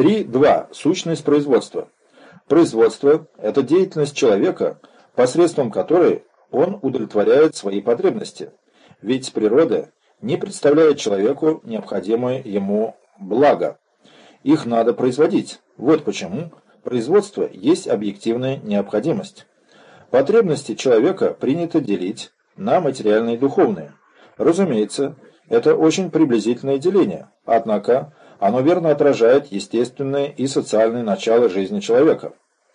3.2. Сущность производства. Производство – это деятельность человека, посредством которой он удовлетворяет свои потребности. Ведь природа не представляет человеку необходимое ему благо. Их надо производить. Вот почему производство есть объективная необходимость. Потребности человека принято делить на материальные и духовные. Разумеется, это очень приблизительное деление, однако оно верно отражает естественное и социальное начало жизни человека.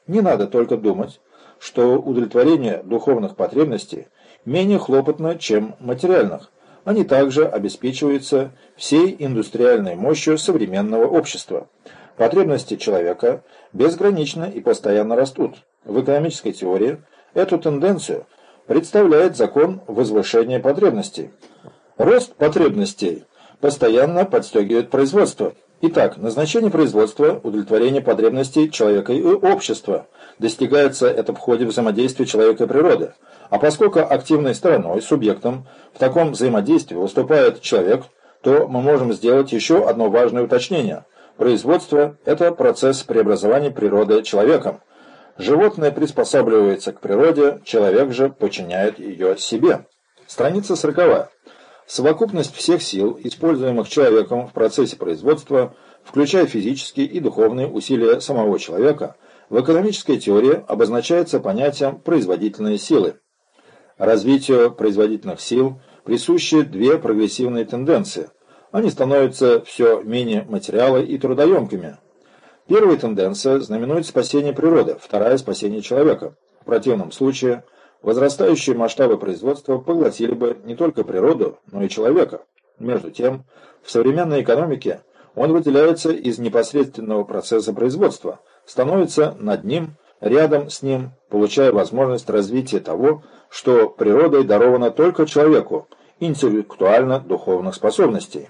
Не надо только думать, что удовлетворение духовных потребностей менее хлопотно, чем материальных. Они также обеспечиваются всей индустриальной мощью современного общества. Потребности человека безгранично и постоянно растут. В экономической теории эту тенденцию представляет закон возвышения потребностей. Рост потребностей постоянно подстегивает производство. Итак, назначение производства – удовлетворение потребностей человека и общества. Достигается это в ходе взаимодействия человека и природы. А поскольку активной стороной, субъектом в таком взаимодействии выступает человек, то мы можем сделать еще одно важное уточнение. Производство – это процесс преобразования природы человеком. Животное приспосабливается к природе, человек же подчиняет ее себе. Страница 40. Совокупность всех сил, используемых человеком в процессе производства, включая физические и духовные усилия самого человека, в экономической теории обозначается понятием производительные силы. Развитию производительных сил присущи две прогрессивные тенденции. Они становятся все менее материалы и трудоемкими. Первая тенденция знаменует спасение природы, вторая – спасение человека. В противном случае возрастающие масштабы производства поглотили бы не только природу, но и человека. Между тем, в современной экономике он выделяется из непосредственного процесса производства, становится над ним, рядом с ним, получая возможность развития того, что природой даровано только человеку, интеллектуально-духовных способностей.